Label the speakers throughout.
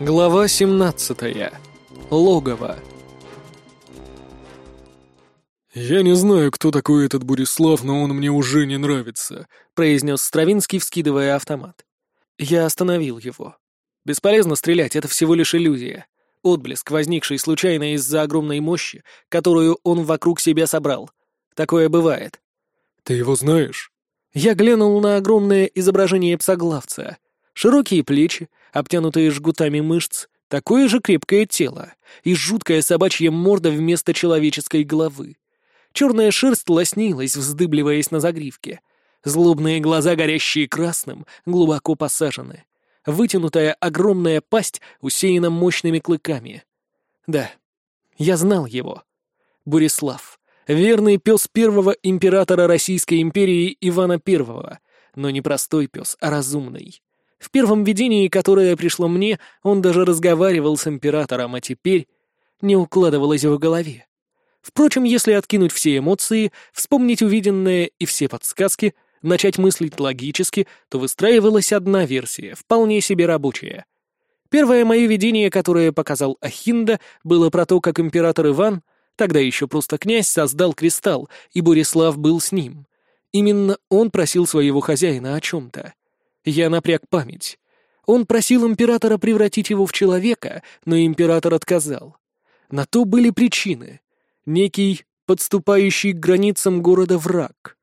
Speaker 1: Глава 17. Логово.
Speaker 2: «Я не знаю, кто такой этот Бурислав, но он мне уже не нравится», —
Speaker 1: произнес Стравинский, вскидывая автомат. Я остановил его. Бесполезно стрелять, это всего лишь иллюзия. Отблеск, возникший случайно из-за огромной мощи, которую он вокруг себя собрал. Такое бывает.
Speaker 2: «Ты его знаешь?»
Speaker 1: Я глянул на огромное изображение псоглавца — Широкие плечи, обтянутые жгутами мышц, такое же крепкое тело и жуткая собачья морда вместо человеческой головы. Черная шерсть лоснилась, вздыбливаясь на загривке. Злобные глаза, горящие красным, глубоко посажены. Вытянутая огромная пасть усеяна мощными клыками. Да, я знал его. Бурислав. Верный пес первого императора Российской империи Ивана I, но не простой пес, а разумный. В первом видении, которое пришло мне, он даже разговаривал с императором, а теперь не укладывалось в голове. Впрочем, если откинуть все эмоции, вспомнить увиденное и все подсказки, начать мыслить логически, то выстраивалась одна версия, вполне себе рабочая. Первое мое видение, которое показал Ахинда, было про то, как император Иван, тогда еще просто князь, создал кристалл, и Борислав был с ним. Именно он просил своего хозяина о чем-то. Я напряг память. Он просил императора превратить его в человека, но император отказал. На то были причины. Некий подступающий к границам города враг.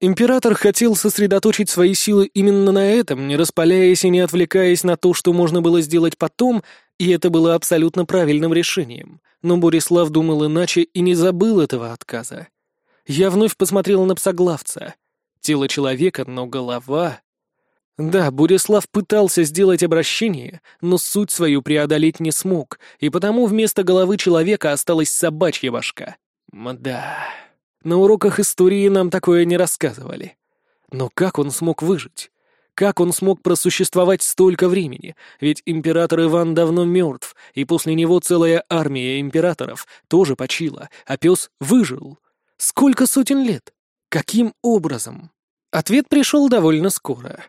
Speaker 1: Император хотел сосредоточить свои силы именно на этом, не распаляясь и не отвлекаясь на то, что можно было сделать потом, и это было абсолютно правильным решением. Но Борислав думал иначе и не забыл этого отказа. Я вновь посмотрел на псоглавца. Тело человека, но голова... Да, Бурислав пытался сделать обращение, но суть свою преодолеть не смог, и потому вместо головы человека осталась собачья башка. Мда. На уроках истории нам такое не рассказывали. Но как он смог выжить? Как он смог просуществовать столько времени? Ведь император Иван давно мертв, и после него целая армия императоров тоже почила, а пес выжил. Сколько сотен лет? Каким образом? Ответ пришел довольно скоро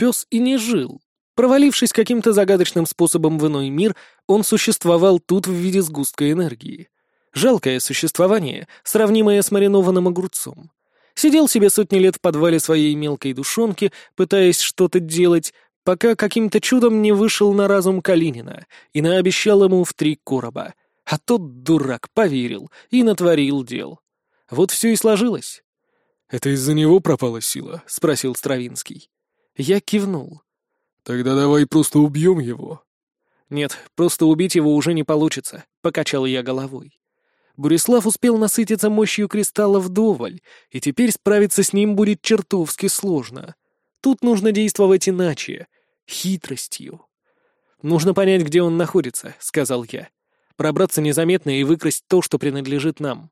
Speaker 1: пес и не жил. Провалившись каким-то загадочным способом в иной мир, он существовал тут в виде сгустка энергии. Жалкое существование, сравнимое с маринованным огурцом. Сидел себе сотни лет в подвале своей мелкой душонки, пытаясь что-то делать, пока каким-то чудом не вышел на разум Калинина и наобещал ему в три короба. А тот дурак поверил и натворил дел. Вот все и сложилось.
Speaker 2: «Это из-за него пропала сила?» — спросил Стравинский.
Speaker 1: Я кивнул.
Speaker 2: «Тогда давай просто убьем его».
Speaker 1: «Нет, просто убить его уже не получится», — покачал я головой. Бурислав успел насытиться мощью кристалла вдоволь, и теперь справиться с ним будет чертовски сложно. Тут нужно действовать иначе, хитростью. «Нужно понять, где он находится», — сказал я. «Пробраться незаметно и выкрасть то, что принадлежит нам».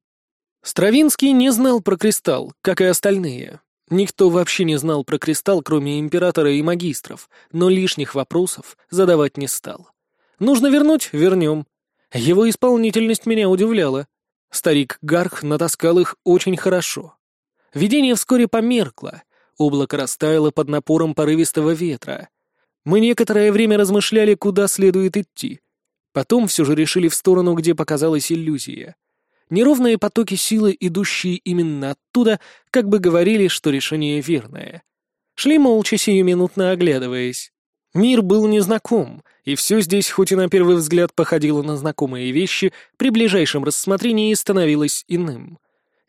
Speaker 1: Стравинский не знал про кристалл, как и остальные. Никто вообще не знал про кристалл, кроме императора и магистров, но лишних вопросов задавать не стал. Нужно вернуть — вернем. Его исполнительность меня удивляла. Старик Гарх натаскал их очень хорошо. Видение вскоре померкло, облако растаяло под напором порывистого ветра. Мы некоторое время размышляли, куда следует идти. Потом все же решили в сторону, где показалась иллюзия — Неровные потоки силы, идущие именно оттуда, как бы говорили, что решение верное. Шли молча сиюминутно оглядываясь. Мир был незнаком, и все здесь, хоть и на первый взгляд походило на знакомые вещи, при ближайшем рассмотрении становилось иным.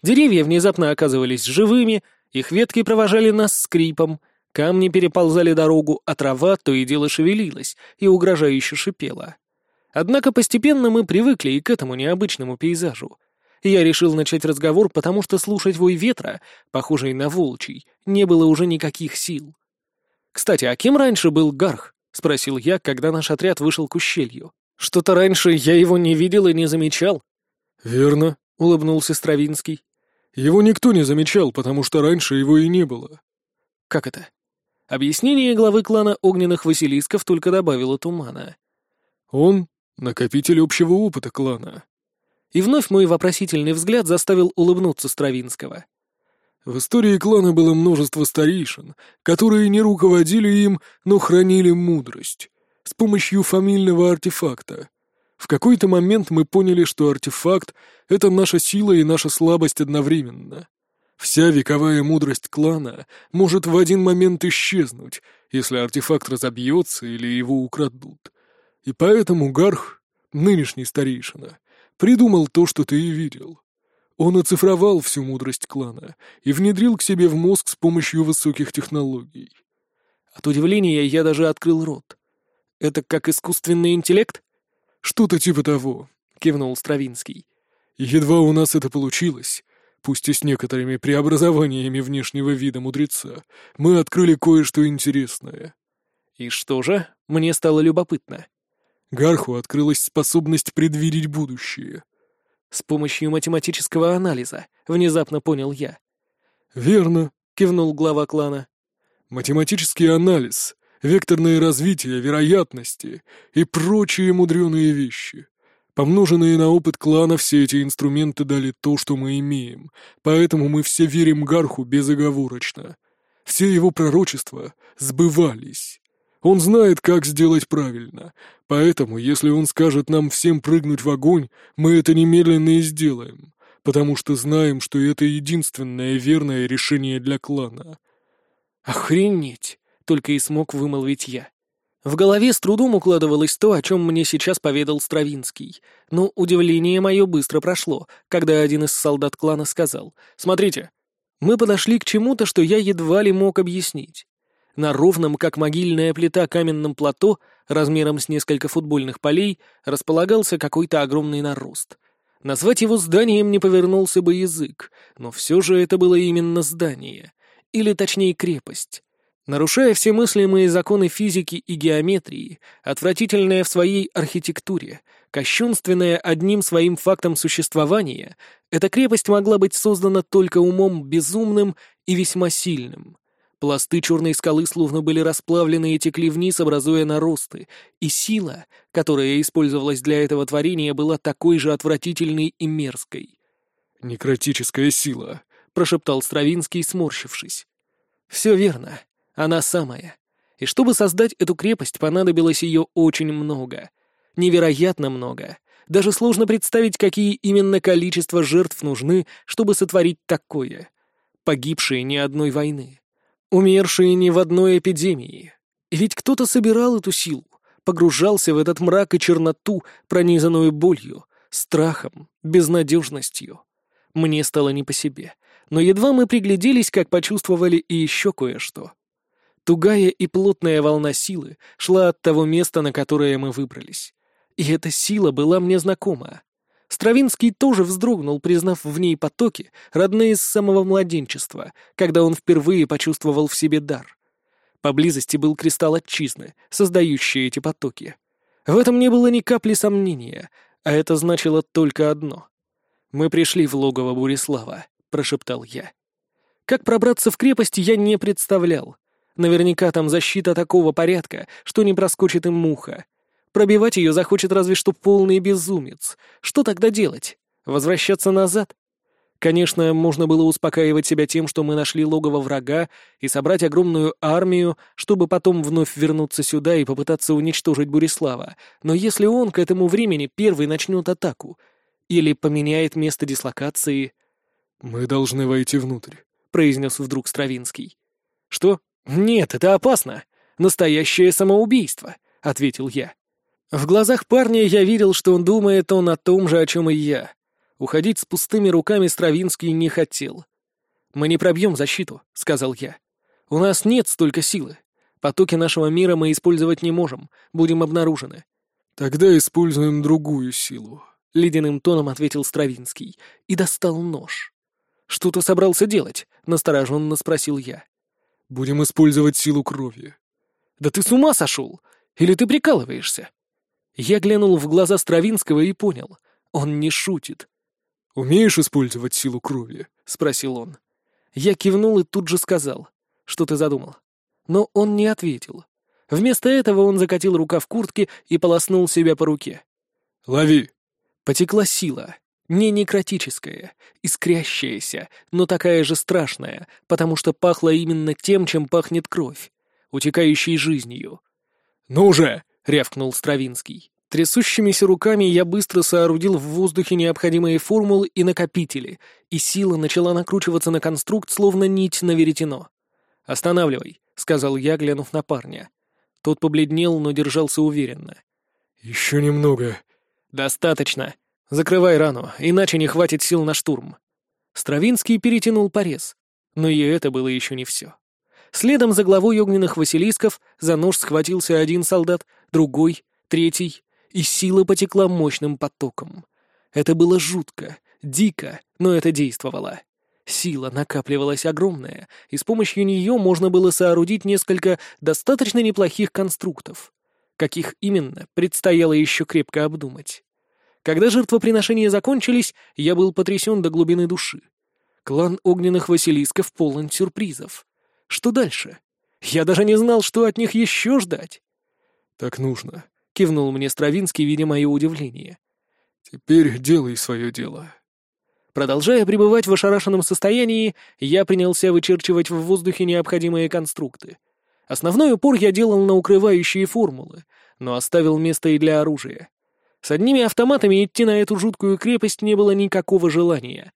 Speaker 1: Деревья внезапно оказывались живыми, их ветки провожали нас скрипом, камни переползали дорогу, а трава то и дело шевелилась и угрожающе шипела. Однако постепенно мы привыкли и к этому необычному пейзажу — я решил начать разговор, потому что слушать вой ветра, похожий на волчий, не было уже никаких сил. «Кстати, а кем раньше был Гарх?» — спросил я, когда наш отряд вышел к ущелью. «Что-то раньше я его не видел и не замечал».
Speaker 2: «Верно», — улыбнулся Стравинский. «Его никто не замечал, потому что раньше его и не было».
Speaker 1: «Как это?» Объяснение главы клана огненных Василисков только добавило тумана.
Speaker 2: «Он — накопитель общего опыта клана.
Speaker 1: И вновь мой вопросительный взгляд заставил улыбнуться Стравинского.
Speaker 2: В истории клана было множество старейшин, которые не руководили им, но хранили мудрость. с помощью фамильного артефакта. В какой-то момент мы поняли, что артефакт — это наша сила и наша слабость одновременно. Вся вековая мудрость клана может в один момент исчезнуть, если артефакт разобьется или его украдут. И поэтому Гарх, нынешний старейшина, придумал то, что ты и видел. Он оцифровал всю мудрость клана и внедрил к себе в мозг с помощью высоких технологий.
Speaker 1: От удивления я даже открыл рот. Это как искусственный интеллект?
Speaker 2: «Что-то типа того», — кивнул Стравинский. «Едва у нас это получилось, пусть и с некоторыми преобразованиями внешнего вида мудреца, мы открыли кое-что интересное».
Speaker 1: «И что же?» — мне стало любопытно.
Speaker 2: Гарху открылась способность предвидеть будущее.
Speaker 1: «С помощью математического анализа», — внезапно понял я.
Speaker 2: «Верно», —
Speaker 1: кивнул глава клана.
Speaker 2: «Математический анализ векторное развитие, вероятности и прочие мудреные вещи. Помноженные на опыт клана, все эти инструменты дали то, что мы имеем, поэтому мы все верим Гарху безоговорочно. Все его пророчества сбывались. Он знает, как сделать правильно, поэтому, если он скажет нам всем прыгнуть в огонь, мы это немедленно и сделаем, потому что знаем, что это единственное верное решение для клана.
Speaker 1: «Охренеть!» только и смог вымолвить я. В голове с трудом укладывалось то, о чем мне сейчас поведал Стравинский. Но удивление мое быстро прошло, когда один из солдат клана сказал «Смотрите». Мы подошли к чему-то, что я едва ли мог объяснить. На ровном, как могильная плита, каменном плато, размером с несколько футбольных полей, располагался какой-то огромный нарост. Назвать его зданием не повернулся бы язык, но все же это было именно здание. Или, точнее, крепость нарушая все мыслимые законы физики и геометрии, отвратительная в своей архитектуре, кощунственная одним своим фактом существования, эта крепость могла быть создана только умом безумным и весьма сильным. Пласты черной скалы словно были расплавлены и текли вниз, образуя наросты, и сила, которая использовалась для этого творения, была такой же отвратительной и мерзкой.
Speaker 2: «Некротическая сила», —
Speaker 1: прошептал Стравинский, сморщившись. «Все верно. Она самая. И чтобы создать эту крепость, понадобилось ее очень много. Невероятно много. Даже сложно представить, какие именно количество жертв нужны, чтобы сотворить такое. Погибшие ни одной войны. Умершие ни в одной эпидемии. Ведь кто-то собирал эту силу, погружался в этот мрак и черноту, пронизанную болью, страхом, безнадежностью. Мне стало не по себе. Но едва мы пригляделись, как почувствовали и еще кое-что. Тугая и плотная волна силы шла от того места, на которое мы выбрались. И эта сила была мне знакома. Стравинский тоже вздрогнул, признав в ней потоки, родные с самого младенчества, когда он впервые почувствовал в себе дар. Поблизости был кристалл отчизны, создающий эти потоки. В этом не было ни капли сомнения, а это значило только одно. «Мы пришли в логово Бурислава», — прошептал я. Как пробраться в крепость, я не представлял. Наверняка там защита такого порядка, что не проскочит им муха. Пробивать ее захочет разве что полный безумец. Что тогда делать? Возвращаться назад? Конечно, можно было успокаивать себя тем, что мы нашли логово врага и собрать огромную армию, чтобы потом вновь вернуться сюда и попытаться уничтожить Бурислава. Но если он к этому времени первый начнет атаку или поменяет место дислокации...
Speaker 2: «Мы должны войти внутрь», — произнес вдруг Стравинский.
Speaker 1: «Что?» «Нет, это опасно. Настоящее самоубийство», — ответил я. В глазах парня я видел, что он думает он о том же, о чем и я. Уходить с пустыми руками Стравинский не хотел. «Мы не пробьем защиту», — сказал я. «У нас нет столько силы. Потоки нашего мира мы использовать не можем, будем обнаружены».
Speaker 2: «Тогда используем другую силу», —
Speaker 1: ледяным тоном ответил Стравинский и достал нож. «Что ты собрался делать?» — настороженно спросил я.
Speaker 2: Будем использовать силу крови.
Speaker 1: Да ты с ума сошел? Или ты прикалываешься? Я глянул в глаза Стравинского и понял. Он не шутит.
Speaker 2: «Умеешь использовать силу крови?»
Speaker 1: — спросил он. Я кивнул и тут же сказал. «Что ты задумал?» Но он не ответил. Вместо этого он закатил рука в куртке и полоснул себя по руке.
Speaker 2: «Лови!»
Speaker 1: Потекла сила. Не некротическая, искрящаяся, но такая же страшная, потому что пахла именно тем, чем пахнет кровь, утекающей жизнью.
Speaker 2: «Ну же!»
Speaker 1: — рявкнул Стравинский. Трясущимися руками я быстро соорудил в воздухе необходимые формулы и накопители, и сила начала накручиваться на конструкт, словно нить на веретено. «Останавливай», — сказал я, глянув на парня. Тот побледнел, но держался уверенно.
Speaker 2: «Еще немного».
Speaker 1: «Достаточно. Закрывай рану, иначе не хватит сил на штурм». Стравинский перетянул порез. Но и это было еще не все. Следом за главой огненных Василисков за нож схватился один солдат, другой, третий, и сила потекла мощным потоком. Это было жутко, дико, но это действовало. Сила накапливалась огромная, и с помощью нее можно было соорудить несколько достаточно неплохих конструктов. Каких именно, предстояло еще крепко обдумать. Когда жертвоприношения закончились, я был потрясен до глубины души. Клан огненных Василисков полон сюрпризов. Что дальше? Я даже не знал, что от них еще ждать.
Speaker 2: «Так нужно», —
Speaker 1: кивнул мне Стравинский, видя мое удивление.
Speaker 2: «Теперь делай свое дело».
Speaker 1: Продолжая пребывать в ошарашенном состоянии, я принялся вычерчивать в воздухе необходимые конструкты. Основной упор я делал на укрывающие формулы, но оставил место и для оружия. С одними автоматами идти на эту жуткую крепость не было никакого желания.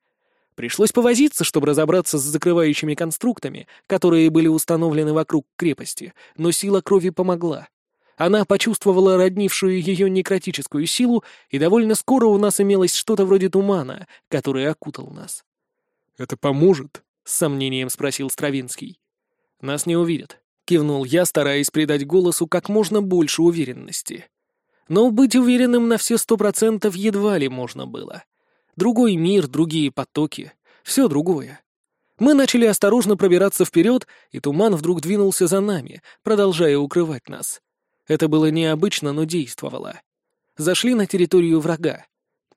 Speaker 1: Пришлось повозиться, чтобы разобраться с закрывающими конструктами, которые были установлены вокруг крепости, но сила крови помогла. Она почувствовала роднившую ее некротическую силу, и довольно скоро у нас имелось что-то вроде тумана, который окутал нас.
Speaker 2: «Это поможет?»
Speaker 1: — с сомнением спросил Стравинский. «Нас не увидят», — кивнул я, стараясь придать голосу как можно больше уверенности. Но быть уверенным на все сто процентов едва ли можно было. Другой мир, другие потоки, все другое. Мы начали осторожно пробираться вперед, и туман вдруг двинулся за нами, продолжая укрывать нас. Это было необычно, но действовало. Зашли на территорию врага.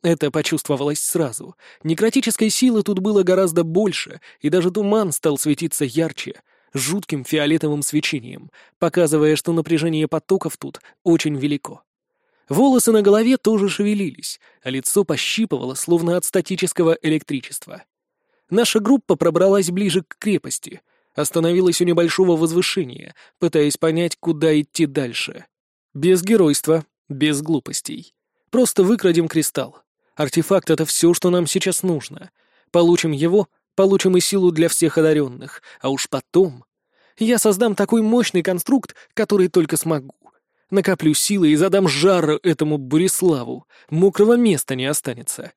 Speaker 1: Это почувствовалось сразу. Некротической силы тут было гораздо больше, и даже туман стал светиться ярче, жутким фиолетовым свечением, показывая, что напряжение потоков тут очень велико. Волосы на голове тоже шевелились, а лицо пощипывало, словно от статического электричества. Наша группа пробралась ближе к крепости, остановилась у небольшого возвышения, пытаясь понять, куда идти дальше. Без геройства, без глупостей. Просто выкрадем кристалл. Артефакт — это все, что нам сейчас нужно. Получим его, получим и силу для всех одаренных, а уж потом... Я создам такой мощный конструкт, который только смогу. Накоплю силы и задам жару этому Бориславу. Мокрого места не останется.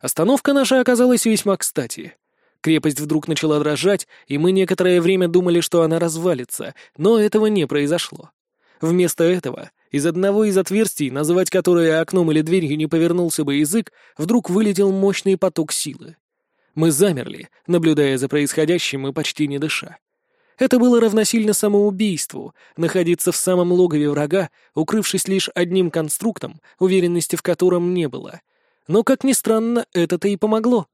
Speaker 1: Остановка наша оказалась весьма кстати. Крепость вдруг начала дрожать, и мы некоторое время думали, что она развалится, но этого не произошло. Вместо этого из одного из отверстий, называть которое окном или дверью не повернулся бы язык, вдруг вылетел мощный поток силы. Мы замерли, наблюдая за происходящим и почти не дыша. Это было равносильно самоубийству, находиться в самом логове врага, укрывшись лишь одним конструктом, уверенности в котором не было. Но, как ни странно, это-то и помогло.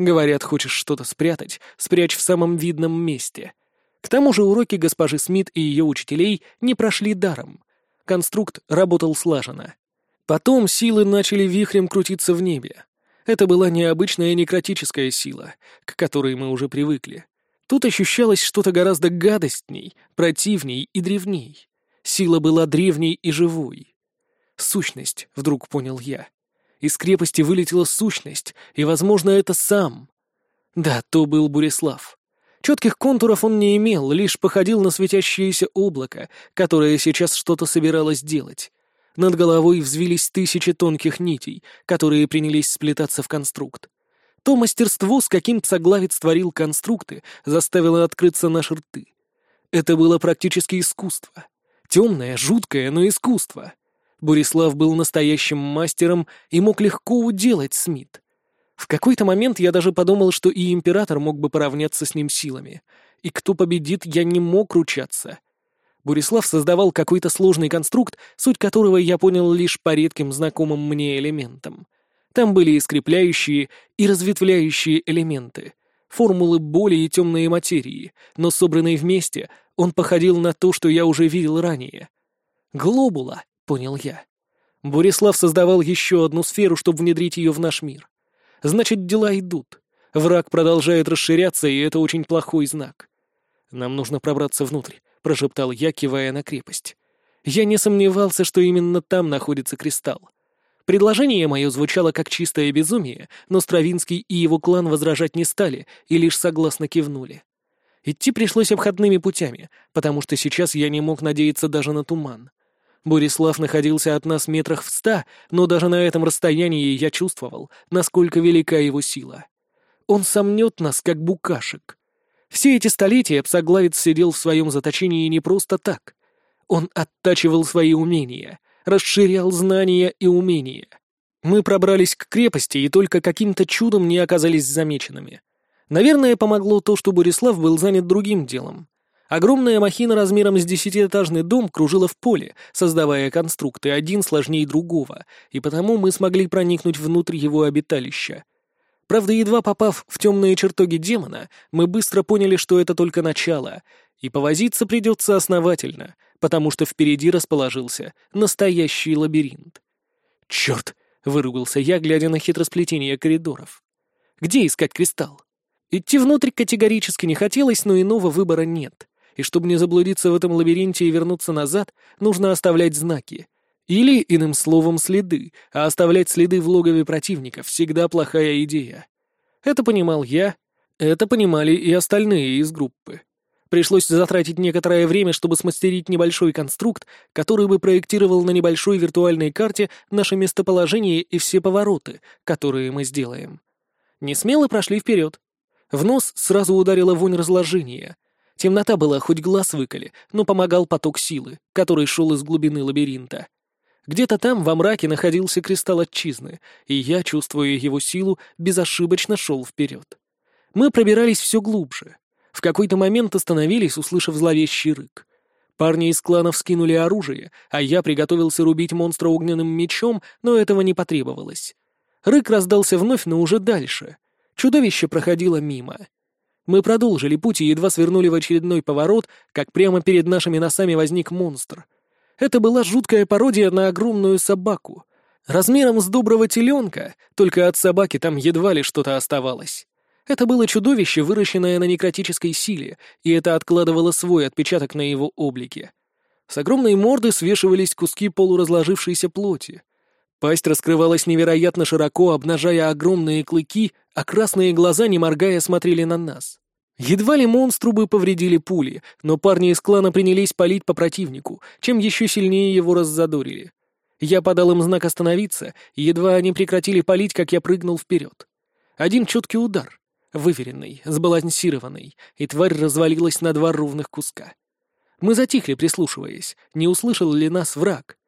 Speaker 1: Говорят, хочешь что-то спрятать, спрячь в самом видном месте. К тому же уроки госпожи Смит и ее учителей не прошли даром. Конструкт работал слаженно. Потом силы начали вихрем крутиться в небе. Это была необычная некротическая сила, к которой мы уже привыкли. Тут ощущалось что-то гораздо гадостней, противней и древней. Сила была древней и живой. Сущность, вдруг понял я. Из крепости вылетела сущность, и, возможно, это сам. Да, то был Бурислав. Четких контуров он не имел, лишь походил на светящееся облако, которое сейчас что-то собиралось делать. Над головой взвились тысячи тонких нитей, которые принялись сплетаться в конструкт. То мастерство, с каким Псоглавец творил конструкты, заставило открыться наши рты. Это было практически искусство. Темное, жуткое, но искусство. Борислав был настоящим мастером и мог легко уделать Смит. В какой-то момент я даже подумал, что и император мог бы поравняться с ним силами. И кто победит, я не мог ручаться. Борислав создавал какой-то сложный конструкт, суть которого я понял лишь по редким знакомым мне элементам — там были и скрепляющие, и разветвляющие элементы, формулы боли и темные материи, но собранные вместе, он походил на то, что я уже видел ранее. Глобула, понял я. Борислав создавал еще одну сферу, чтобы внедрить ее в наш мир. Значит, дела идут. Враг продолжает расширяться, и это очень плохой знак. «Нам нужно пробраться внутрь», — прошептал я, кивая на крепость. Я не сомневался, что именно там находится кристалл. Предложение мое звучало как чистое безумие, но Стравинский и его клан возражать не стали и лишь согласно кивнули. Идти пришлось обходными путями, потому что сейчас я не мог надеяться даже на туман. Борислав находился от нас метрах в ста, но даже на этом расстоянии я чувствовал, насколько велика его сила. Он сомнет нас, как букашек. Все эти столетия псоглавец сидел в своем заточении не просто так. Он оттачивал свои умения, расширял знания и умения. Мы пробрались к крепости и только каким-то чудом не оказались замеченными. Наверное, помогло то, что Борислав был занят другим делом. Огромная махина размером с десятиэтажный дом кружила в поле, создавая конструкты, один сложнее другого, и потому мы смогли проникнуть внутрь его обиталища. Правда, едва попав в темные чертоги демона, мы быстро поняли, что это только начало, и повозиться придется основательно, потому что впереди расположился настоящий лабиринт. «Черт!» — выругался я, глядя на хитросплетение коридоров. «Где искать кристалл?» Идти внутрь категорически не хотелось, но иного выбора нет и чтобы не заблудиться в этом лабиринте и вернуться назад, нужно оставлять знаки. Или, иным словом, следы, а оставлять следы в логове противника всегда плохая идея. Это понимал я, это понимали и остальные из группы. Пришлось затратить некоторое время, чтобы смастерить небольшой конструкт, который бы проектировал на небольшой виртуальной карте наше местоположение и все повороты, которые мы сделаем. Не смело прошли вперед. В нос сразу ударила вонь разложения — Темнота была, хоть глаз выколи, но помогал поток силы, который шел из глубины лабиринта. Где-то там, во мраке, находился кристалл отчизны, и я, чувствуя его силу, безошибочно шел вперед. Мы пробирались все глубже. В какой-то момент остановились, услышав зловещий рык. Парни из кланов скинули оружие, а я приготовился рубить монстра огненным мечом, но этого не потребовалось. Рык раздался вновь, но уже дальше. Чудовище проходило мимо — мы продолжили путь и едва свернули в очередной поворот, как прямо перед нашими носами возник монстр. Это была жуткая пародия на огромную собаку. Размером с доброго теленка, только от собаки там едва ли что-то оставалось. Это было чудовище, выращенное на некротической силе, и это откладывало свой отпечаток на его облике. С огромной морды свешивались куски полуразложившейся плоти. Пасть раскрывалась невероятно широко, обнажая огромные клыки, а красные глаза, не моргая, смотрели на нас. Едва ли монстру бы повредили пули, но парни из клана принялись палить по противнику, чем еще сильнее его раззадорили. Я подал им знак остановиться, и едва они прекратили палить, как я прыгнул вперед. Один четкий удар, выверенный, сбалансированный, и тварь развалилась на два ровных куска. Мы затихли, прислушиваясь, не услышал ли нас враг.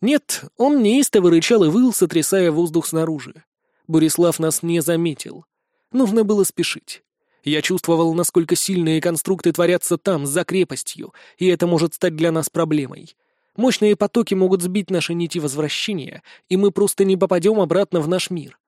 Speaker 1: Нет, он неистово рычал и выл, сотрясая воздух снаружи. Борислав нас не заметил. Нужно было спешить. Я чувствовал, насколько сильные конструкты творятся там, за крепостью, и это может стать для нас проблемой. Мощные потоки могут сбить наши нити возвращения, и мы просто не попадем обратно в наш мир.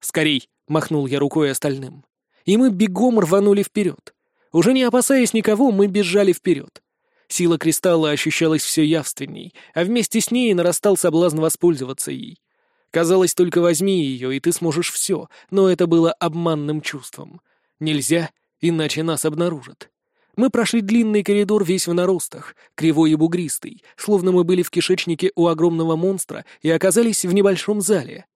Speaker 1: «Скорей!» — махнул я рукой остальным. И мы бегом рванули вперед. Уже не опасаясь никого, мы бежали вперед. Сила кристалла ощущалась все явственней, а вместе с ней нарастал соблазн воспользоваться ей. Казалось, только возьми ее, и ты сможешь все, но это было обманным чувством. Нельзя, иначе нас обнаружат. Мы прошли длинный коридор весь в наростах, кривой и бугристый, словно мы были в кишечнике у огромного монстра и оказались в небольшом зале.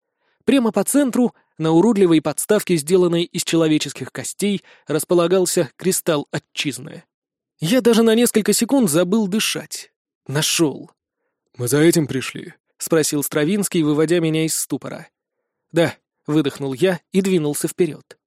Speaker 1: Прямо по центру, на уродливой подставке, сделанной из человеческих костей, располагался кристалл отчизны. Я даже на несколько секунд забыл дышать. Нашел.
Speaker 2: «Мы за этим пришли», — спросил Стравинский, выводя меня из ступора.
Speaker 1: «Да», — выдохнул я и двинулся вперед.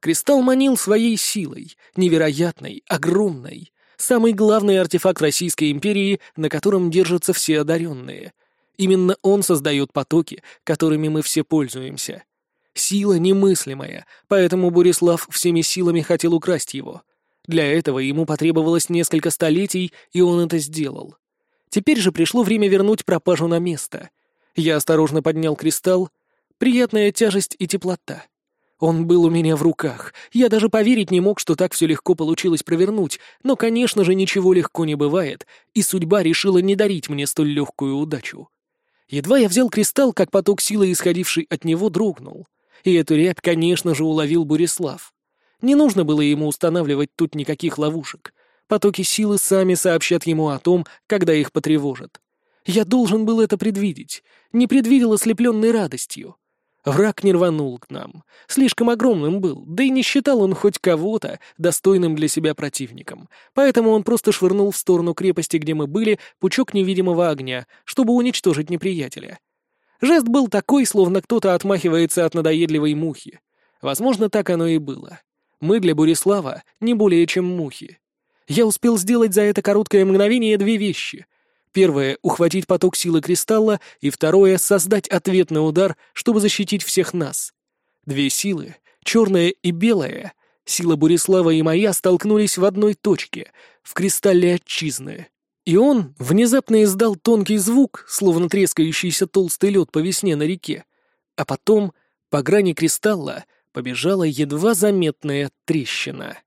Speaker 1: Кристалл манил своей силой, невероятной, огромной. Самый главный артефакт Российской империи, на котором держатся все одаренные. Именно он создает потоки, которыми мы все пользуемся. Сила немыслимая, поэтому Борислав всеми силами хотел украсть его. Для этого ему потребовалось несколько столетий, и он это сделал. Теперь же пришло время вернуть пропажу на место. Я осторожно поднял кристалл. Приятная тяжесть и теплота. Он был у меня в руках. Я даже поверить не мог, что так все легко получилось провернуть, но, конечно же, ничего легко не бывает, и судьба решила не дарить мне столь легкую удачу. Едва я взял кристалл, как поток силы, исходивший от него, дрогнул. И эту рябь, конечно же, уловил Бурислав. Не нужно было ему устанавливать тут никаких ловушек. Потоки силы сами сообщат ему о том, когда их потревожат. Я должен был это предвидеть, не предвидел ослепленной радостью. Враг не рванул к нам. Слишком огромным был, да и не считал он хоть кого-то достойным для себя противником. Поэтому он просто швырнул в сторону крепости, где мы были, пучок невидимого огня, чтобы уничтожить неприятеля. Жест был такой, словно кто-то отмахивается от надоедливой мухи. Возможно, так оно и было. Мы для Бурислава не более чем мухи. Я успел сделать за это короткое мгновение две вещи — Первое — ухватить поток силы кристалла, и второе — создать ответный удар, чтобы защитить всех нас. Две силы, черная и белая, сила Бурислава и моя столкнулись в одной точке, в кристалле отчизны. И он внезапно издал тонкий звук, словно трескающийся толстый лед по весне на реке. А потом по грани кристалла побежала едва заметная трещина.